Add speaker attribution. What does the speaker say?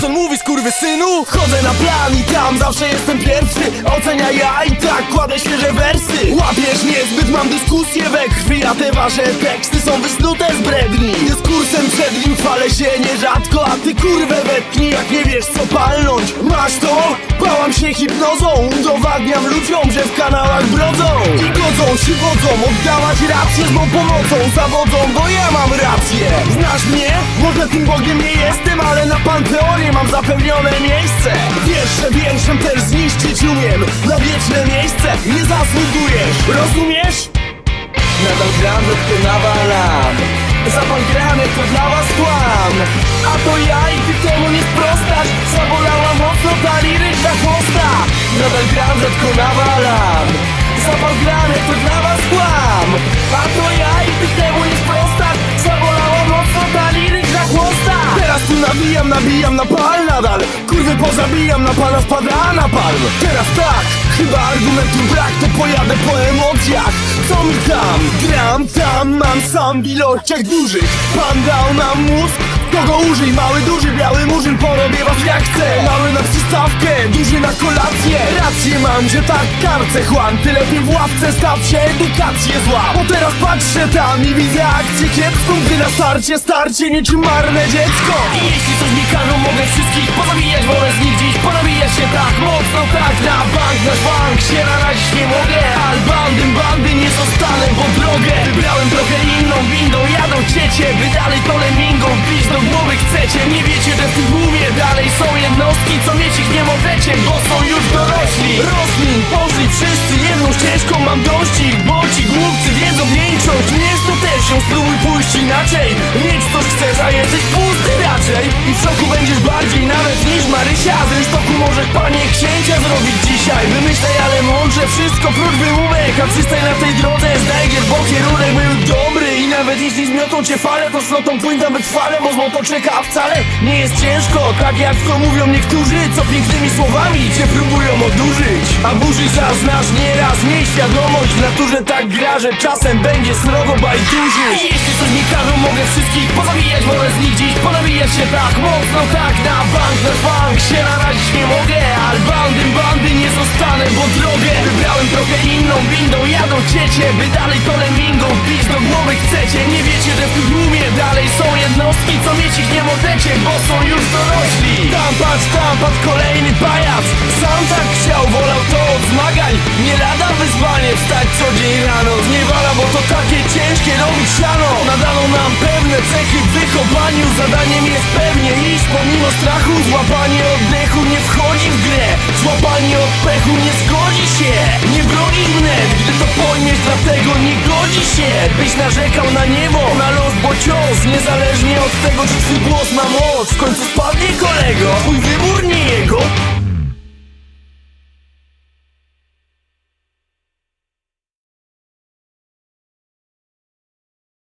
Speaker 1: Wilson mówi synu Chodzę na plan i tam zawsze jestem pierwszy. Ocenia ja i tak kładę świeże wersy. Łapiesz niezbyt, mam dyskusję we krwi A te wasze teksty są wysnute z bredni Dyskursem przed nim chwalę się nierzadko A ty kurwę wetnij, jak nie wiesz co palnąć Masz to? Pałam się hipnozą Udowadniam ludziom, że w kanałach brodzą I godzą się wodzą Oddawać rację z mą pomocą Zawodzą, bo ja mam rację Znasz mnie? Może tym Bogiem nie jestem Ale na Panteonie mam zapewnione miejsce Wiesz, że wierszem też zniszczyć umiem Na wieczne miejsce nie zasługujesz Rozumiesz? Nadal gram, że ty nawalam Zapal gramy, to dla was kłam. A to ja i ty temu nie sprostasz Zabolała mocno ta liryczna chłosta. Nadal gram, rzadko nawalam. Zapal gramy, to dla was kłam. A to ja i ty temu nie sprostasz Zabolała mocno ta liryczna chłosta. Teraz tu nabijam, nabijam na pal nadal Kurwy pozabijam, na pana spada na palm Teraz tak, chyba argumentu brak To pojadę po emocjach. Co mi tam? Gram tam, mam sam w ilościach dużych Pan dał nam mózg Kogo użyj? Mały, duży, biały murzyn Porobię was jak chcę. Mały na przystawkę, duży na kolację. Rację mam, że tak karcę chłam. Ty lepiej w ławce staw się, edukację zła Bo teraz patrzę tam i widzę akcję kiepską Gdy na starcie, starcie niczym marne dziecko. I jeśli coś tak mocno Tak na bank, nasz bank się narazić nie mogę Ale bandy, bandy nie zostanę, bo drogę. Wybrałem trochę inną windą, jadą ciecie By dalej to lemingą wbić do głowy chcecie. Nie wiecie, że w tym dalej są jednostki Co mieć ich nie możecie, bo są już dorośli. Roślin, poszli wszyscy jedną ścieżką Mam dość ich, bo ci głupcy wiedzą większość. Nie to też ją spróbuj pójść inaczej. Mieć coś chcesz, a jesteś pusty raczej. I w szoku będziesz bardziej nawet niż Marysia. Z rynsztoku możesz panie księcia zrobić dzisiaj? Wymyślaj, ale mądrze wszystko prócz wymówek A przystań na tej drodze, znajdziesz, zmiotą cię fale, to slotą tam wytrwale Bo złą to czeka, a wcale nie jest ciężko. Tak jak to mówią niektórzy, co pięknymi słowami cię próbują odurzyć. A burzy zaznasz nieraz, miej świadomość W naturze tak gra, że czasem będzie srogo bajduży I jeśli coś mi każą, mogę wszystkich pozabijać Wolę z nich dziś ponabijać się tak mocno Tak na bank, na bank. Się narazić nie mogę Ale bandy, bandy nie zostanę, bo drogę Wybrałem trochę inną windą, jadą ciecie By dalej to lemingą wbić do głowy chcecie. Nie wiecie, jednostki Co mieć ich nie możecie, bo są już dorośli. Tam patrz, tam patrz, kolejny pajac. Sam tak chciał, wolał to od zmagań. Nie lada wyzwanie wstać co dzień rano. Zniewala, bo to takie ciężkie robić siano Nadano nam pewne cechy w wychowaniu. Zadaniem jest pewnie iść pomimo strachu. Złapanie oddechu nie wchodzi w grę. Złapanie oddechu nie zgodzi się. Nie broni wnet, się Byś narzekał na niebo, na los, bo cios Niezależnie od tego, czy twój głos ma moc. W końcu spadnie kolego Twój wybór nie